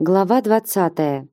Глава 20.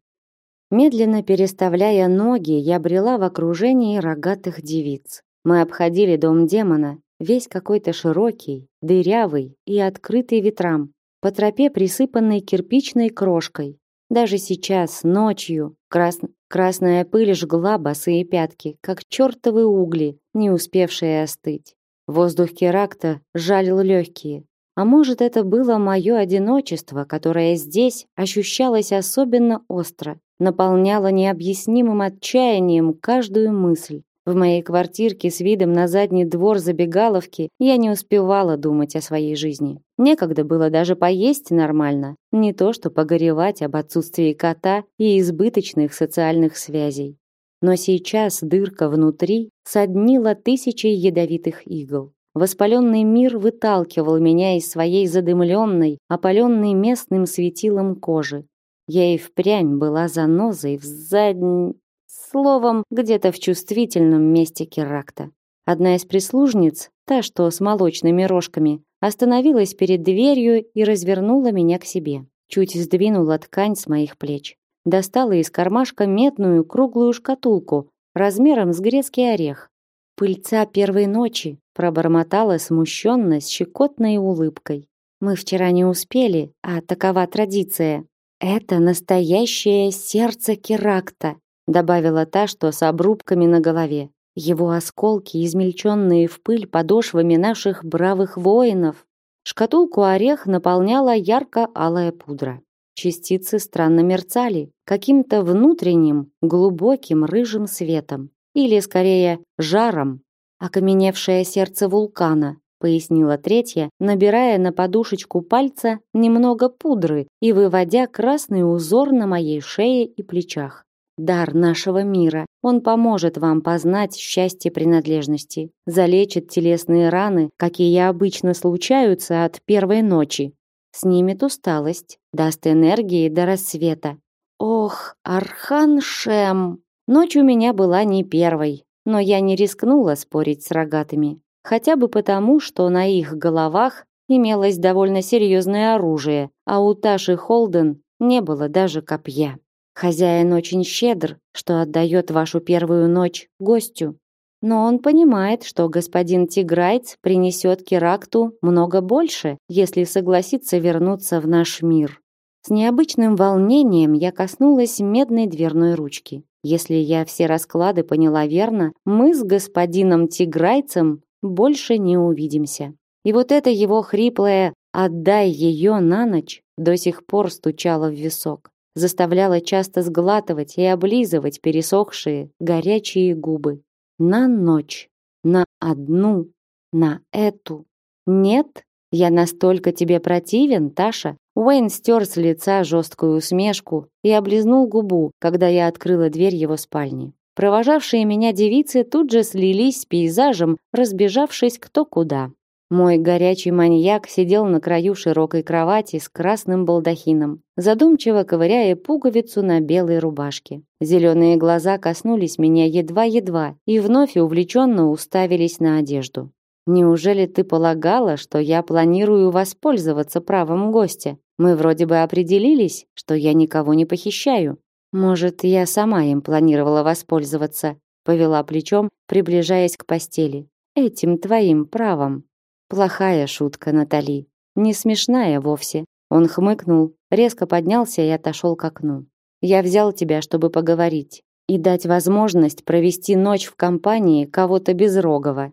Медленно переставляя ноги, я брела в окружении рогатых девиц. Мы обходили дом демона, весь какой-то широкий, дырявый и открытый ветрам, по тропе, присыпанной кирпичной крошкой. Даже сейчас, ночью, крас... красная пыль жгла босые пятки, как чертовы угли, не успевшие остыть. Воздух Керакта жалил легкие, а может, это было мое одиночество, которое здесь ощущалось особенно остро, наполняло необъяснимым отчаянием каждую мысль. В моей квартирке с видом на задний двор забегаловки я не успевала думать о своей жизни. Некогда было даже поесть нормально, не то что погоревать об отсутствии кота и избыточных социальных связей. Но сейчас дырка внутри соднила тысячи ядовитых игл. Воспаленный мир выталкивал меня из своей задымленной, опаленной местным светилом кожи. Я и впрямь была занозой в задней... Словом, где-то в чувствительном месте керакта. Одна из прислужниц, та, что с молочными рожками, остановилась перед дверью и развернула меня к себе. Чуть сдвинула ткань с моих плеч. Достала из кармашка медную круглую шкатулку размером с грецкий орех. Пыльца первой ночи, пробормотала смущенно с щекотной улыбкой. Мы вчера не успели, а такова традиция. Это настоящее сердце Керакта, добавила та, что с обрубками на голове. Его осколки, измельченные в пыль подошвами наших бравых воинов. Шкатулку орех наполняла ярко-алая пудра. Частицы странно мерцали, каким-то внутренним, глубоким рыжим светом. Или, скорее, жаром, окаменевшее сердце вулкана, пояснила третья, набирая на подушечку пальца немного пудры и выводя красный узор на моей шее и плечах. Дар нашего мира. Он поможет вам познать счастье принадлежности, залечит телесные раны, какие обычно случаются от первой ночи, снимет усталость, даст энергии до рассвета. Ох, Архан Шем! Ночь у меня была не первой, но я не рискнула спорить с рогатыми, хотя бы потому, что на их головах имелось довольно серьезное оружие, а у Таши Холден не было даже копья. Хозяин очень щедр, что отдает вашу первую ночь гостю. Но он понимает, что господин Тиграйц принесет Керакту много больше, если согласится вернуться в наш мир. С необычным волнением я коснулась медной дверной ручки. Если я все расклады поняла верно, мы с господином Тиграйцем больше не увидимся. И вот это его хриплое «отдай ее на ночь» до сих пор стучало в висок, заставляло часто сглатывать и облизывать пересохшие, горячие губы. На ночь, на одну, на эту. Нет, я настолько тебе противен, Таша, Уэйн стер с лица жесткую усмешку и облизнул губу, когда я открыла дверь его спальни. Провожавшие меня девицы тут же слились с пейзажем, разбежавшись кто куда. Мой горячий маньяк сидел на краю широкой кровати с красным балдахином, задумчиво ковыряя пуговицу на белой рубашке. Зеленые глаза коснулись меня едва-едва и вновь увлеченно уставились на одежду. Неужели ты полагала, что я планирую воспользоваться правом гостя? Мы вроде бы определились, что я никого не похищаю. Может, я сама им планировала воспользоваться, повела плечом, приближаясь к постели. Этим твоим правом. Плохая шутка, Натали. Не смешная вовсе. Он хмыкнул, резко поднялся и отошел к окну. Я взял тебя, чтобы поговорить и дать возможность провести ночь в компании кого-то безрогого.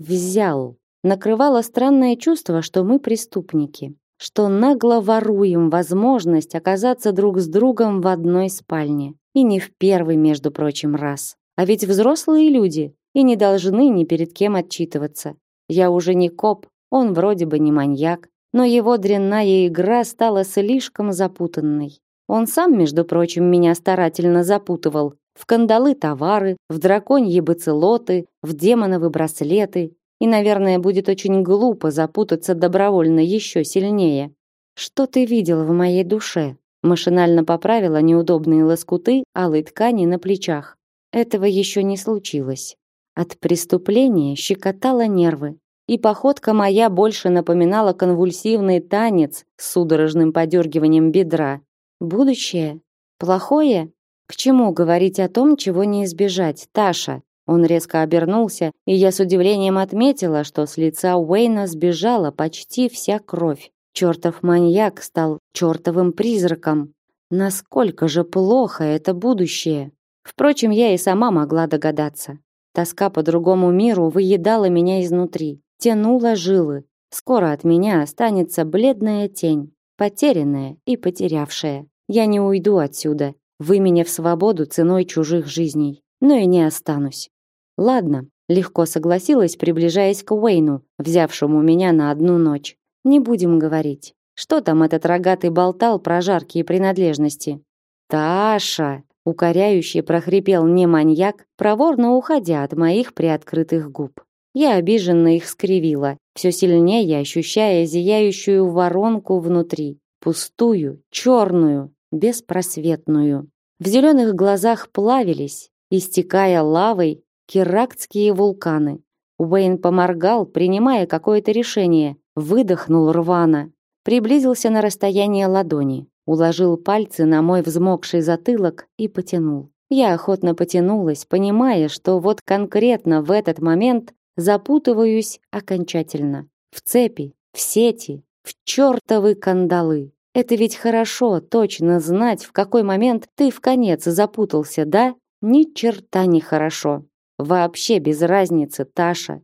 Взял. Накрывало странное чувство, что мы преступники, что нагло воруем возможность оказаться друг с другом в одной спальне. И не в первый, между прочим, раз. А ведь взрослые люди и не должны ни перед кем отчитываться. Я уже не коп, он вроде бы не маньяк, но его дрянная игра стала слишком запутанной. Он сам, между прочим, меня старательно запутывал, в кандалы товары, в драконьи бацелоты, в демоновы браслеты, и, наверное, будет очень глупо запутаться добровольно еще сильнее. Что ты видел в моей душе? Машинально поправила неудобные лоскуты алой ткани на плечах. Этого еще не случилось. От преступления щекотало нервы, и походка моя больше напоминала конвульсивный танец с судорожным подергиванием бедра. Будущее? Плохое? К чему говорить о том, чего не избежать, Таша? Он резко обернулся, и я с удивлением отметила, что с лица Уэйна сбежала почти вся кровь. Чертов маньяк стал чертовым призраком. Насколько же плохо это будущее. Впрочем, я и сама могла догадаться. Тоска по другому миру выедала меня изнутри, тянула жилы. Скоро от меня останется бледная тень, потерянная и потерявшая. Я не уйду отсюда, выменяв свободу ценой чужих жизней, но и не останусь. Ладно, легко согласилась, приближаясь к Уэйну, взявшему меня на одну ночь. Не будем говорить. Что там этот рогатый болтал про жаркие принадлежности? Таша, укоряющий прохрипел не маньяк, проворно уходя от моих приоткрытых губ. Я обиженно их скривила, все сильнее ощущая зияющую воронку внутри, пустую, черную, беспросветную. В зеленых глазах плавились, истекая лавой, керактские вулканы. Уэйн поморгал, принимая какое-то решение, выдохнул рвано, приблизился на расстояние ладони, уложил пальцы на мой взмокший затылок и потянул. Я охотно потянулась, понимая, что вот конкретно в этот момент запутываюсь окончательно. В цепи, в сети, в чертовы кандалы. Это ведь хорошо точно знать, в какой момент ты в конец запутался, да? Ни черта не хорошо. Вообще без разницы, Таша.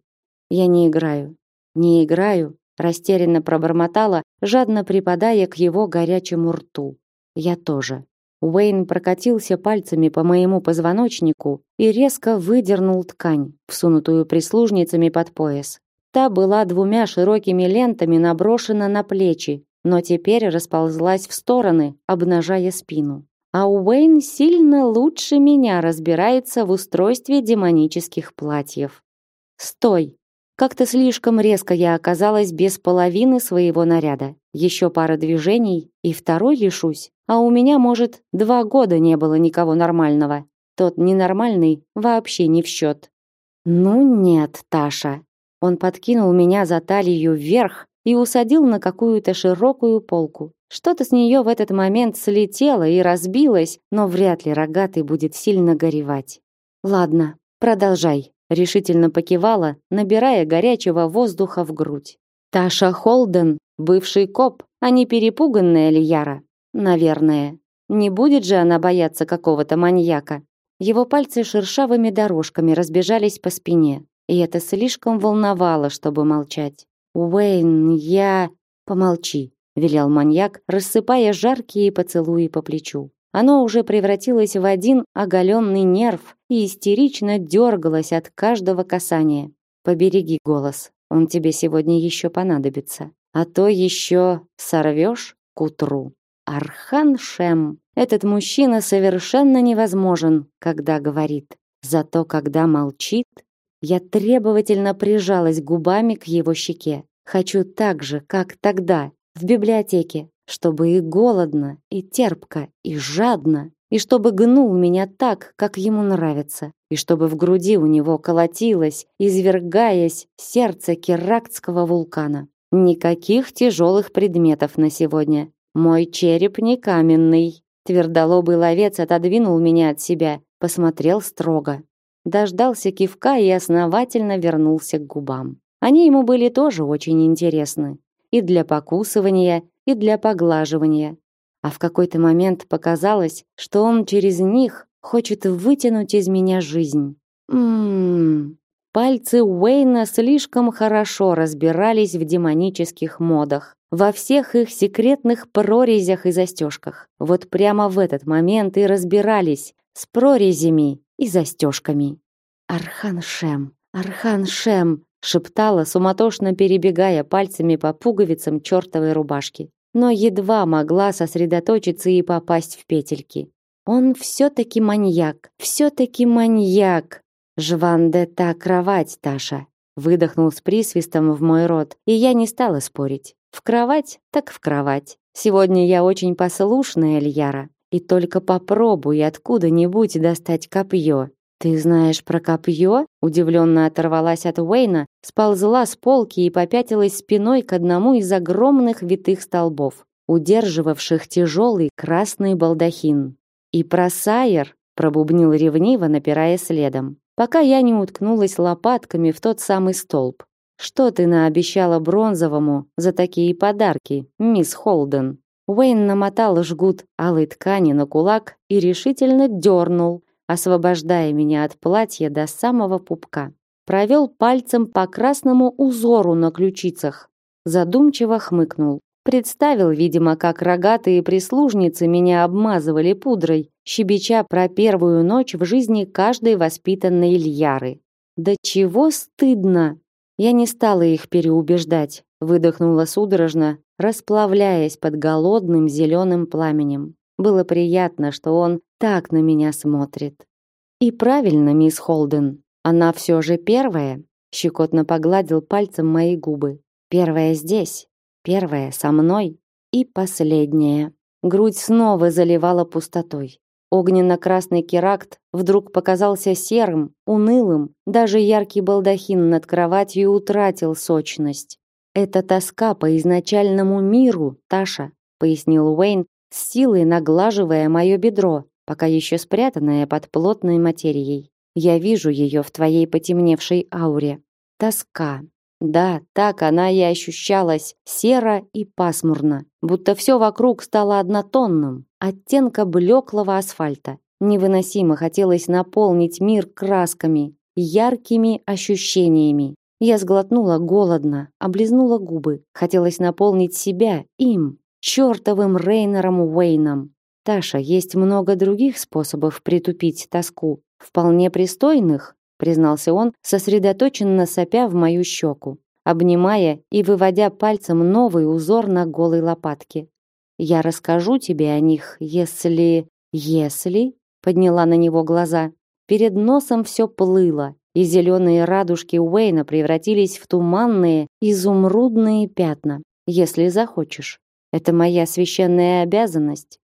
Я не играю. Не играю, растерянно пробормотала, жадно припадая к его горячему рту. Я тоже. Уэйн прокатился пальцами по моему позвоночнику и резко выдернул ткань, всунутую прислужницами под пояс. Та была двумя широкими лентами наброшена на плечи, но теперь расползлась в стороны, обнажая спину а Уэйн сильно лучше меня разбирается в устройстве демонических платьев. Стой! Как-то слишком резко я оказалась без половины своего наряда. Еще пара движений, и второй лишусь. А у меня, может, два года не было никого нормального. Тот ненормальный вообще не в счет. Ну нет, Таша. Он подкинул меня за талию вверх и усадил на какую-то широкую полку. Что-то с нее в этот момент слетело и разбилось, но вряд ли рогатый будет сильно горевать. Ладно, продолжай, решительно покивала, набирая горячего воздуха в грудь. Таша Холден, бывший коп, а не перепуганная Лияра. Наверное. Не будет же она бояться какого-то маньяка. Его пальцы шершавыми дорожками разбежались по спине, и это слишком волновало, чтобы молчать. Уэйн, я... Помолчи, велел маньяк, рассыпая жаркие поцелуи по плечу. Оно уже превратилось в один оголенный нерв и истерично дергалось от каждого касания. Побереги голос, он тебе сегодня еще понадобится. А то еще сорвешь к утру. Архан Шем. Этот мужчина совершенно невозможен, когда говорит. Зато когда молчит, я требовательно прижалась губами к его щеке. Хочу так же, как тогда, в библиотеке, чтобы и голодно, и терпко, и жадно, и чтобы гнул меня так, как ему нравится, и чтобы в груди у него колотилось, извергаясь сердце керактского вулкана. Никаких тяжелых предметов на сегодня. Мой череп не каменный. Твердолобый ловец отодвинул меня от себя, посмотрел строго. Дождался кивка и основательно вернулся к губам. Они ему были тоже очень интересны и для покусывания, и для поглаживания. А в какой-то момент показалось, что он через них хочет вытянуть из меня жизнь. Ммм. Пальцы Уэйна слишком хорошо разбирались в демонических модах, во всех их секретных прорезях и застежках. Вот прямо в этот момент и разбирались с прорезями и застежками. Архан Шем, Архан Шем, шептала, суматошно перебегая пальцами по пуговицам чертовой рубашки, но едва могла сосредоточиться и попасть в петельки. Он все-таки маньяк, все-таки маньяк. Жванде та кровать, Таша. Выдохнул с присвистом в мой рот, и я не стала спорить. В кровать, так в кровать. Сегодня я очень послушная, Эльяра, и только попробуй откуда-нибудь достать копье. Ты знаешь про копье? Удивленно оторвалась от Уэйна, сползла с полки и попятилась спиной к одному из огромных витых столбов. удерживавших тяжелый красный балдахин. И про Сайер пробубнил ревниво, напирая следом, пока я не уткнулась лопатками в тот самый столб. Что ты наобещала бронзовому за такие подарки, мисс Холден? Уэйн намотал жгут алой ткани на кулак и решительно дернул, освобождая меня от платья до самого пупка. Провел пальцем по красному узору на ключицах. Задумчиво хмыкнул. Представил, видимо, как рогатые прислужницы меня обмазывали пудрой, щебеча про первую ночь в жизни каждой воспитанной Ильяры. Да чего стыдно! Я не стала их переубеждать, выдохнула судорожно, расплавляясь под голодным зеленым пламенем. Было приятно, что он так на меня смотрит. И правильно, мисс Холден, она все же первая. Щекотно погладил пальцем мои губы. Первая здесь, Первая со мной и последняя. Грудь снова заливала пустотой. Огненно-красный керакт вдруг показался серым, унылым, даже яркий балдахин над кроватью утратил сочность. «Это тоска по изначальному миру, Таша», пояснил Уэйн, с силой наглаживая мое бедро, пока еще спрятанное под плотной материей. «Я вижу ее в твоей потемневшей ауре. Тоска, да, так она и ощущалась, серо и пасмурно, будто все вокруг стало однотонным, оттенка блеклого асфальта. Невыносимо хотелось наполнить мир красками, яркими ощущениями. Я сглотнула голодно, облизнула губы. Хотелось наполнить себя им, чертовым Рейнером Уэйном. Таша, есть много других способов притупить тоску, вполне пристойных, признался он, сосредоточенно сопя в мою щеку, обнимая и выводя пальцем новый узор на голой лопатке. Я расскажу тебе о них, если... Если... Подняла на него глаза. Перед носом все плыло, и зеленые радужки Уэйна превратились в туманные, изумрудные пятна. Если захочешь. Это моя священная обязанность.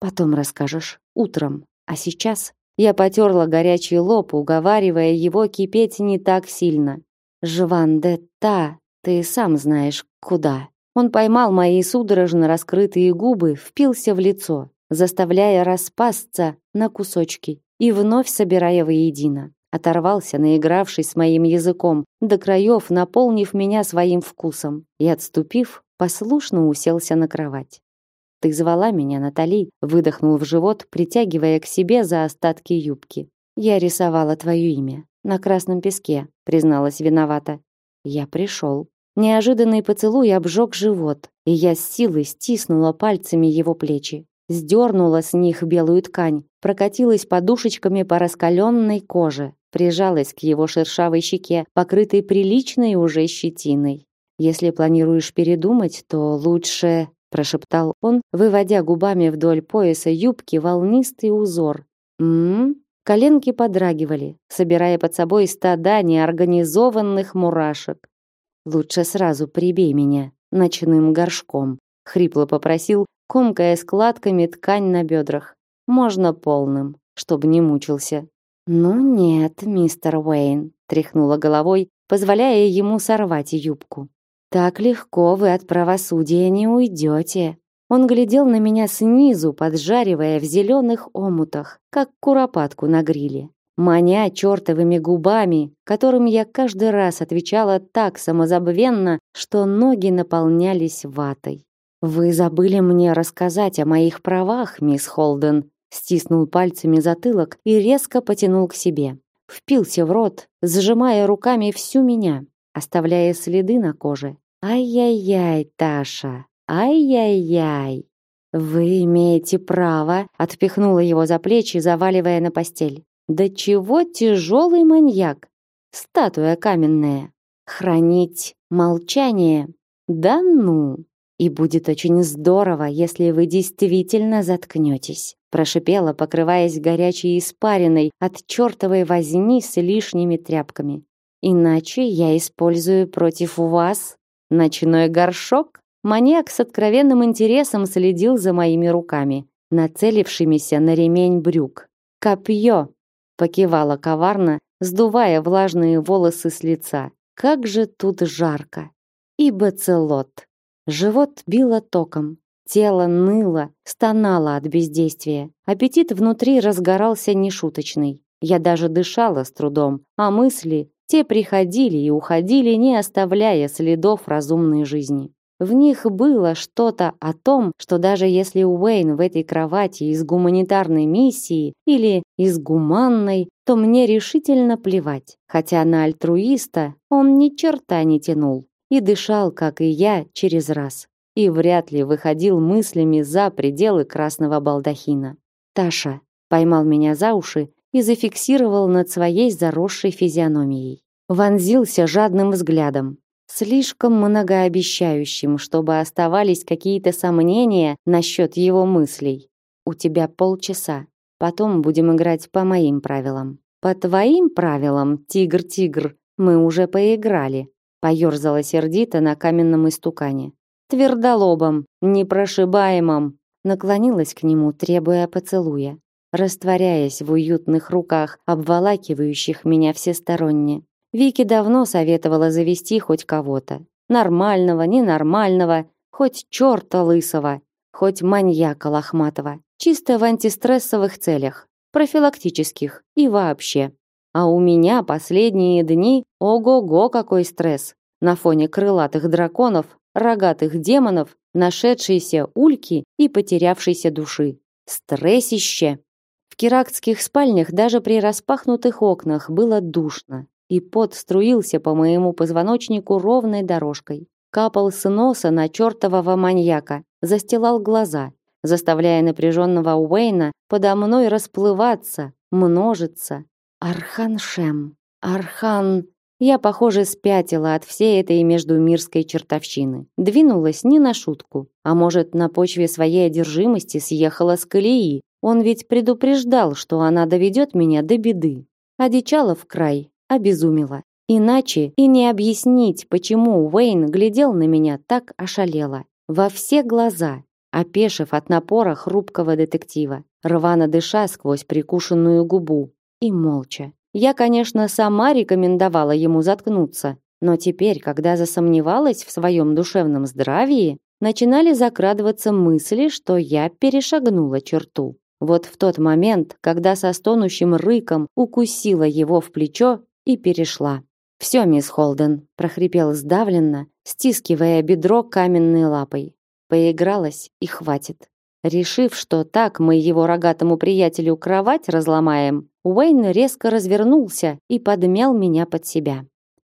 Потом расскажешь, утром. А сейчас я потерла горячий лоб, уговаривая его кипеть не так сильно. «Жван де та, ты сам знаешь, куда». Он поймал мои судорожно раскрытые губы, впился в лицо, заставляя распасться на кусочки и вновь собирая воедино. Оторвался, наигравшись с моим языком, до краев наполнив меня своим вкусом, и, отступив, послушно уселся на кровать. Ты звала меня, Натали, выдохнул в живот, притягивая к себе за остатки юбки. Я рисовала твое имя на красном песке, призналась виновата. Я пришел. Неожиданный поцелуй обжег живот, и я с силой стиснула пальцами его плечи, сдернула с них белую ткань, прокатилась подушечками по раскаленной коже, прижалась к его шершавой щеке, покрытой приличной уже щетиной. Если планируешь передумать, то лучше прошептал он, выводя губами вдоль пояса юбки волнистый узор. М? Коленки подрагивали, собирая под собой стада неорганизованных мурашек. Лучше сразу прибей меня ночным горшком, хрипло попросил, комкая складками ткань на бедрах. Можно полным, чтобы не мучился. Ну нет, мистер Уэйн, тряхнула головой, позволяя ему сорвать юбку. Так легко вы от правосудия не уйдете. Он глядел на меня снизу, поджаривая в зеленых омутах, как куропатку на гриле. Маня чертовыми губами, которым я каждый раз отвечала так самозабвенно, что ноги наполнялись ватой. «Вы забыли мне рассказать о моих правах, мисс Холден», стиснул пальцами затылок и резко потянул к себе. Впился в рот, сжимая руками всю меня оставляя следы на коже. Ай-яй-яй, Таша. Ай-яй-яй. Вы имеете право, отпихнула его за плечи, заваливая на постель. Да чего тяжелый маньяк? Статуя каменная. Хранить молчание. Да ну. И будет очень здорово, если вы действительно заткнетесь, прошипела, покрываясь горячей испариной от чертовой возни с лишними тряпками. Иначе я использую против вас ночной горшок. Маньяк с откровенным интересом следил за моими руками, нацелившимися на ремень брюк. Копье, покивала коварно, сдувая влажные волосы с лица. Как же тут жарко. И бацелот. Живот било током. Тело ныло, стонало от бездействия. Аппетит внутри разгорался нешуточный. Я даже дышала с трудом, а мысли, те приходили и уходили, не оставляя следов разумной жизни. В них было что-то о том, что даже если Уэйн в этой кровати из гуманитарной миссии или из гуманной, то мне решительно плевать. Хотя на альтруиста он ни черта не тянул и дышал, как и я, через раз. И вряд ли выходил мыслями за пределы красного балдахина. Таша поймал меня за уши и зафиксировал над своей заросшей физиономией. Вонзился жадным взглядом, слишком многообещающим, чтобы оставались какие-то сомнения насчет его мыслей. У тебя полчаса. Потом будем играть по моим правилам. По твоим правилам, тигр-тигр, мы уже поиграли. Поёрзала сердито на каменном истукане. Твердолобом, непрошибаемом. Наклонилась к нему, требуя поцелуя, растворяясь в уютных руках, обволакивающих меня всесторонне. Вики давно советовала завести хоть кого-то. Нормального, ненормального, хоть чёрта лысого, хоть маньяка лохматого. Чисто в антистрессовых целях, профилактических и вообще. А у меня последние дни ого-го какой стресс. На фоне крылатых драконов, рогатых демонов, нашедшейся ульки и потерявшейся души. Стрессище. В кирактских спальнях даже при распахнутых окнах было душно и пот струился по моему позвоночнику ровной дорожкой. Капал с носа на чертового маньяка, застилал глаза, заставляя напряженного Уэйна подо мной расплываться, множиться. Архан Шем, Архан... Я, похоже, спятила от всей этой междумирской чертовщины. Двинулась не на шутку, а может, на почве своей одержимости съехала с колеи. Он ведь предупреждал, что она доведет меня до беды. Одичала в край, обезумела. Иначе и не объяснить, почему Уэйн глядел на меня так ошалело. Во все глаза, опешив от напора хрупкого детектива, рвано дыша сквозь прикушенную губу. И молча. Я, конечно, сама рекомендовала ему заткнуться, но теперь, когда засомневалась в своем душевном здравии, начинали закрадываться мысли, что я перешагнула черту. Вот в тот момент, когда со стонущим рыком укусила его в плечо, и перешла. «Все, мисс Холден», — прохрипел сдавленно, стискивая бедро каменной лапой. Поигралась и хватит. Решив, что так мы его рогатому приятелю кровать разломаем, Уэйн резко развернулся и подмял меня под себя.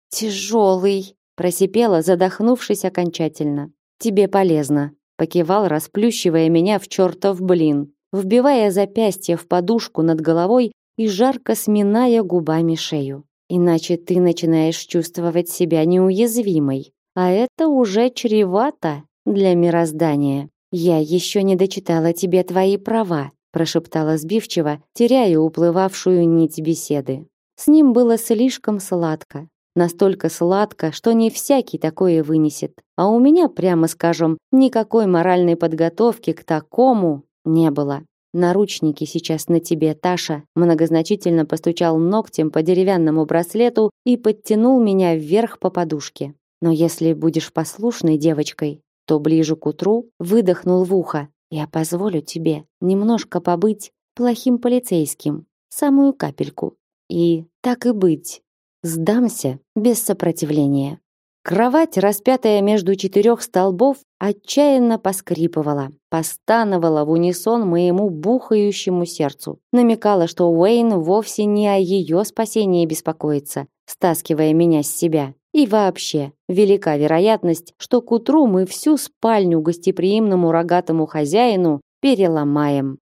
«Тяжелый», — просипела, задохнувшись окончательно. «Тебе полезно», — покивал, расплющивая меня в чертов блин, вбивая запястье в подушку над головой и жарко сминая губами шею. Иначе ты начинаешь чувствовать себя неуязвимой, а это уже чревато для мироздания. Я еще не дочитала тебе твои права, прошептала сбивчиво, теряя уплывавшую нить беседы. С ним было слишком сладко, настолько сладко, что не всякий такое вынесет. А у меня, прямо скажем, никакой моральной подготовки к такому не было. Наручники сейчас на тебе, Таша, многозначительно постучал ногтем по деревянному браслету и подтянул меня вверх по подушке. Но если будешь послушной девочкой, то ближе к утру выдохнул в ухо. Я позволю тебе немножко побыть плохим полицейским, самую капельку. И так и быть, сдамся без сопротивления. Кровать, распятая между четырех столбов, отчаянно поскрипывала, постановала в унисон моему бухающему сердцу. Намекала, что Уэйн вовсе не о ее спасении беспокоится, стаскивая меня с себя. И вообще, велика вероятность, что к утру мы всю спальню гостеприимному рогатому хозяину переломаем.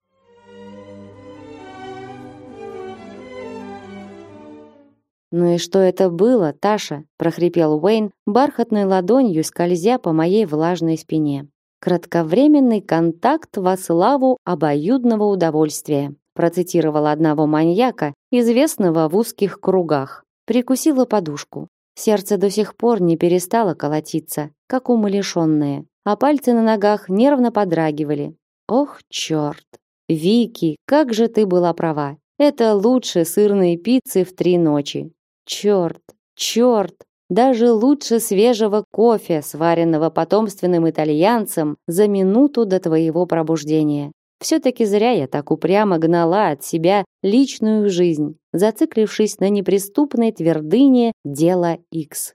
«Ну и что это было, Таша?» – прохрипел Уэйн, бархатной ладонью скользя по моей влажной спине. «Кратковременный контакт во славу обоюдного удовольствия», процитировала одного маньяка, известного в узких кругах. Прикусила подушку. Сердце до сих пор не перестало колотиться, как умалишенное, а пальцы на ногах нервно подрагивали. Ох, черт! Вики, как же ты была права. Это лучше сырной пиццы в три ночи. Черт, черт, даже лучше свежего кофе, сваренного потомственным итальянцем за минуту до твоего пробуждения. Все-таки зря я так упрямо гнала от себя личную жизнь, зациклившись на неприступной твердыне дела X.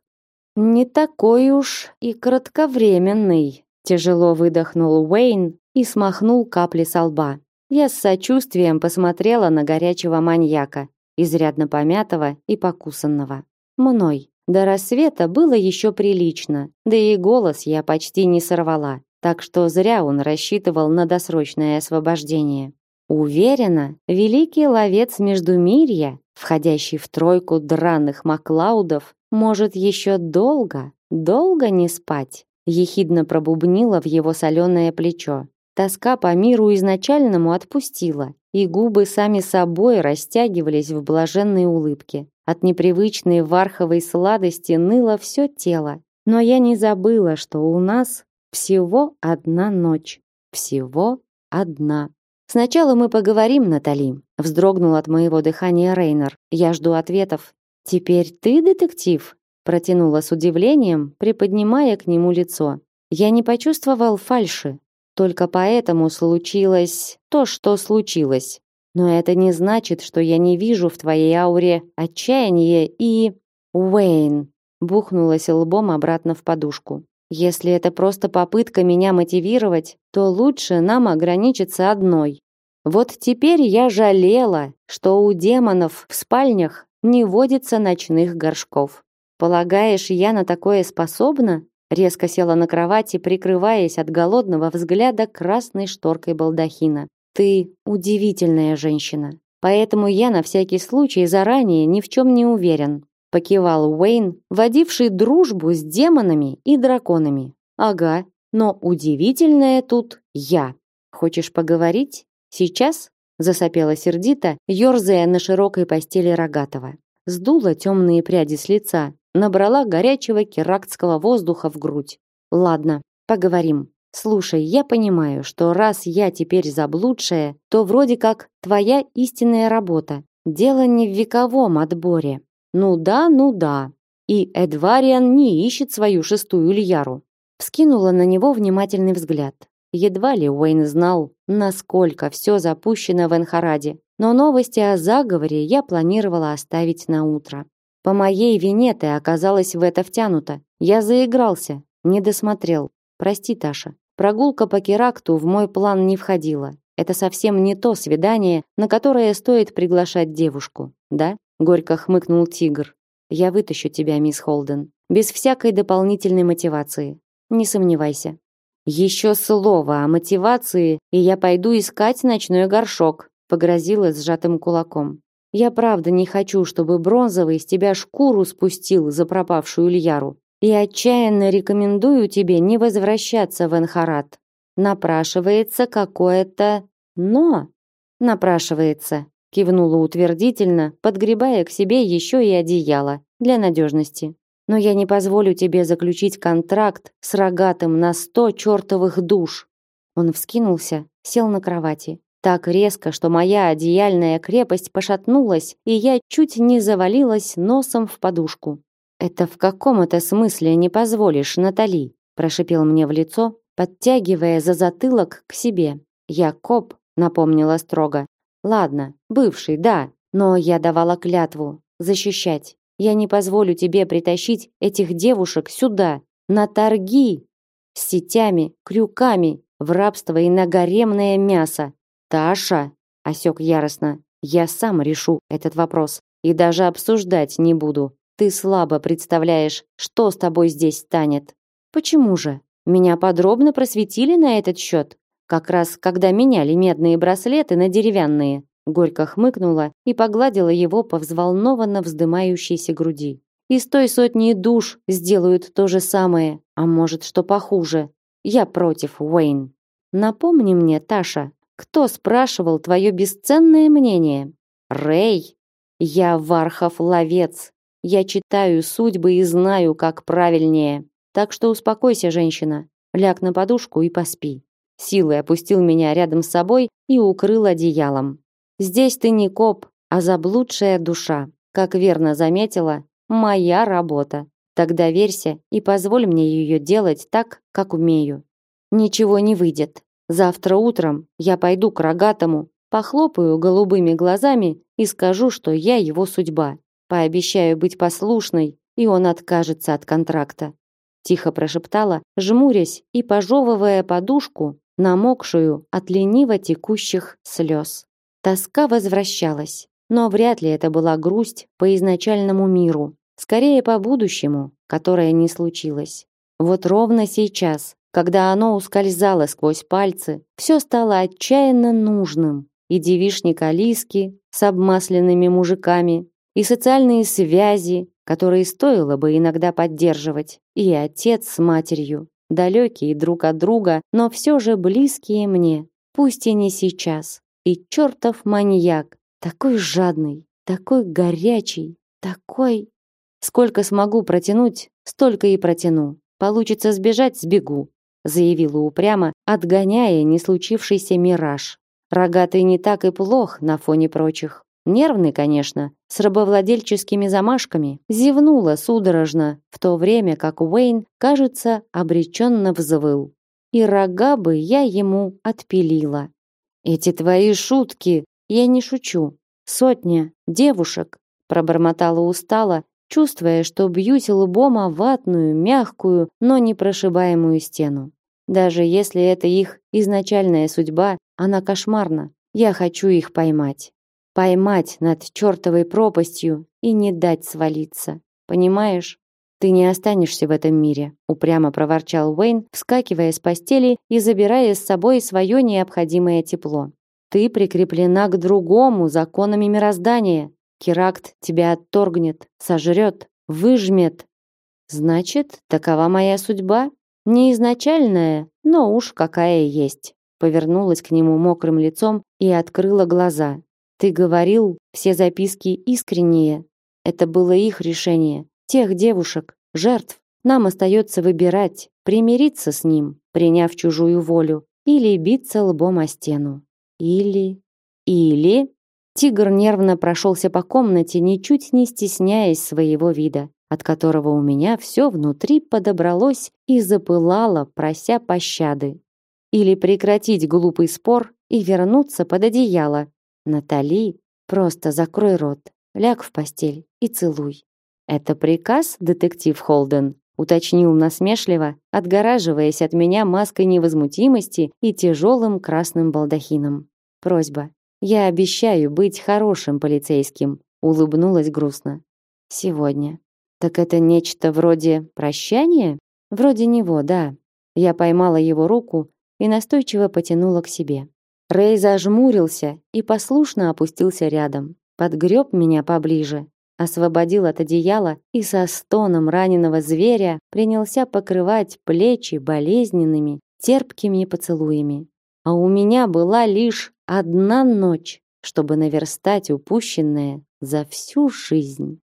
Не такой уж и кратковременный, тяжело выдохнул Уэйн и смахнул капли со лба. Я с сочувствием посмотрела на горячего маньяка, изрядно помятого и покусанного. Мной. До рассвета было еще прилично, да и голос я почти не сорвала так что зря он рассчитывал на досрочное освобождение. Уверена, великий ловец Междумирья, входящий в тройку драных Маклаудов, может еще долго, долго не спать. Ехидно пробубнила в его соленое плечо. Тоска по миру изначальному отпустила, и губы сами собой растягивались в блаженной улыбке. От непривычной варховой сладости ныло все тело. Но я не забыла, что у нас всего одна ночь. Всего одна. Сначала мы поговорим, Натали. Вздрогнул от моего дыхания Рейнер. Я жду ответов. Теперь ты детектив? Протянула с удивлением, приподнимая к нему лицо. Я не почувствовал фальши. Только поэтому случилось то, что случилось. Но это не значит, что я не вижу в твоей ауре отчаяния и... Уэйн бухнулась лбом обратно в подушку. Если это просто попытка меня мотивировать, то лучше нам ограничиться одной. Вот теперь я жалела, что у демонов в спальнях не водится ночных горшков. Полагаешь, я на такое способна? Резко села на кровати, прикрываясь от голодного взгляда красной шторкой балдахина. Ты удивительная женщина. Поэтому я на всякий случай заранее ни в чем не уверен покивал Уэйн, водивший дружбу с демонами и драконами. Ага, но удивительное тут я. Хочешь поговорить? Сейчас? засопела сердито, ерзая на широкой постели Рогатого. Сдула темные пряди с лица, набрала горячего керактского воздуха в грудь. Ладно, поговорим. Слушай, я понимаю, что раз я теперь заблудшая, то вроде как твоя истинная работа. Дело не в вековом отборе, ну да, ну да. И Эдвариан не ищет свою шестую Ильяру. Вскинула на него внимательный взгляд. Едва ли Уэйн знал, насколько все запущено в Энхараде, но новости о заговоре я планировала оставить на утро. По моей вине ты оказалась в это втянута. Я заигрался, не досмотрел. Прости, Таша. Прогулка по Керакту в мой план не входила. Это совсем не то свидание, на которое стоит приглашать девушку, да? Горько хмыкнул тигр. Я вытащу тебя, мисс Холден, без всякой дополнительной мотивации. Не сомневайся. Еще слово о мотивации, и я пойду искать ночной горшок, погрозила сжатым кулаком. Я правда не хочу, чтобы бронзовый с тебя шкуру спустил за пропавшую Ильяру. И отчаянно рекомендую тебе не возвращаться в Энхарат. Напрашивается какое-то но. Напрашивается кивнула утвердительно, подгребая к себе еще и одеяло для надежности. Но я не позволю тебе заключить контракт с рогатым на сто чертовых душ. Он вскинулся, сел на кровати. Так резко, что моя одеяльная крепость пошатнулась, и я чуть не завалилась носом в подушку. Это в каком это смысле не позволишь, Натали? прошипел мне в лицо, подтягивая за затылок к себе. Я коп, напомнила строго. Ладно, бывший, да, но я давала клятву защищать. Я не позволю тебе притащить этих девушек сюда, на торги, с сетями, крюками, в рабство и на гаремное мясо. Таша, осек яростно, я сам решу этот вопрос и даже обсуждать не буду. Ты слабо представляешь, что с тобой здесь станет. Почему же? Меня подробно просветили на этот счет как раз когда меняли медные браслеты на деревянные. Горько хмыкнула и погладила его по взволнованно вздымающейся груди. Из той сотни душ сделают то же самое, а может, что похуже. Я против, Уэйн. Напомни мне, Таша, кто спрашивал твое бесценное мнение? Рэй. Я Вархов-ловец. Я читаю судьбы и знаю, как правильнее. Так что успокойся, женщина. Ляг на подушку и поспи силой опустил меня рядом с собой и укрыл одеялом. Здесь ты не коп, а заблудшая душа. Как верно заметила, моя работа. Тогда верься и позволь мне ее делать так, как умею. Ничего не выйдет. Завтра утром я пойду к рогатому, похлопаю голубыми глазами и скажу, что я его судьба. Пообещаю быть послушной, и он откажется от контракта. Тихо прошептала, жмурясь и пожевывая подушку, намокшую от лениво текущих слез. Тоска возвращалась, но вряд ли это была грусть по изначальному миру, скорее по будущему, которое не случилось. Вот ровно сейчас, когда оно ускользало сквозь пальцы, все стало отчаянно нужным. И девишник Алиски с обмасленными мужиками, и социальные связи, которые стоило бы иногда поддерживать, и отец с матерью, далекие друг от друга, но все же близкие мне, пусть и не сейчас. И чертов маньяк, такой жадный, такой горячий, такой... Сколько смогу протянуть, столько и протяну. Получится сбежать, сбегу, заявила упрямо, отгоняя не случившийся мираж. Рогатый не так и плох на фоне прочих. Нервный, конечно, с рабовладельческими замашками, зевнула судорожно, в то время как Уэйн, кажется, обреченно взвыл. И рога бы я ему отпилила. Эти твои шутки, я не шучу. Сотня девушек, пробормотала устало, чувствуя, что бьюсь лбом о ватную, мягкую, но непрошибаемую стену. Даже если это их изначальная судьба, она кошмарна. Я хочу их поймать. Поймать над чертовой пропастью и не дать свалиться. Понимаешь? Ты не останешься в этом мире, упрямо проворчал Уэйн, вскакивая с постели и забирая с собой свое необходимое тепло. Ты прикреплена к другому законами мироздания. Керакт тебя отторгнет, сожрет, выжмет. Значит, такова моя судьба? Не изначальная, но уж какая есть. Повернулась к нему мокрым лицом и открыла глаза. Ты говорил, все записки искренние. Это было их решение, тех девушек, жертв. Нам остается выбирать, примириться с ним, приняв чужую волю, или биться лбом о стену. Или... Или... Тигр нервно прошелся по комнате, ничуть не стесняясь своего вида, от которого у меня все внутри подобралось и запылало, прося пощады. Или прекратить глупый спор и вернуться под одеяло. Натали, просто закрой рот, ляг в постель и целуй. Это приказ, детектив Холден, уточнил насмешливо, отгораживаясь от меня маской невозмутимости и тяжелым красным балдахином. Просьба. Я обещаю быть хорошим полицейским, улыбнулась грустно. Сегодня. Так это нечто вроде прощания? Вроде него, да. Я поймала его руку и настойчиво потянула к себе. Рэй зажмурился и послушно опустился рядом, подгреб меня поближе, освободил от одеяла и со стоном раненого зверя принялся покрывать плечи болезненными, терпкими поцелуями. А у меня была лишь одна ночь, чтобы наверстать упущенное за всю жизнь.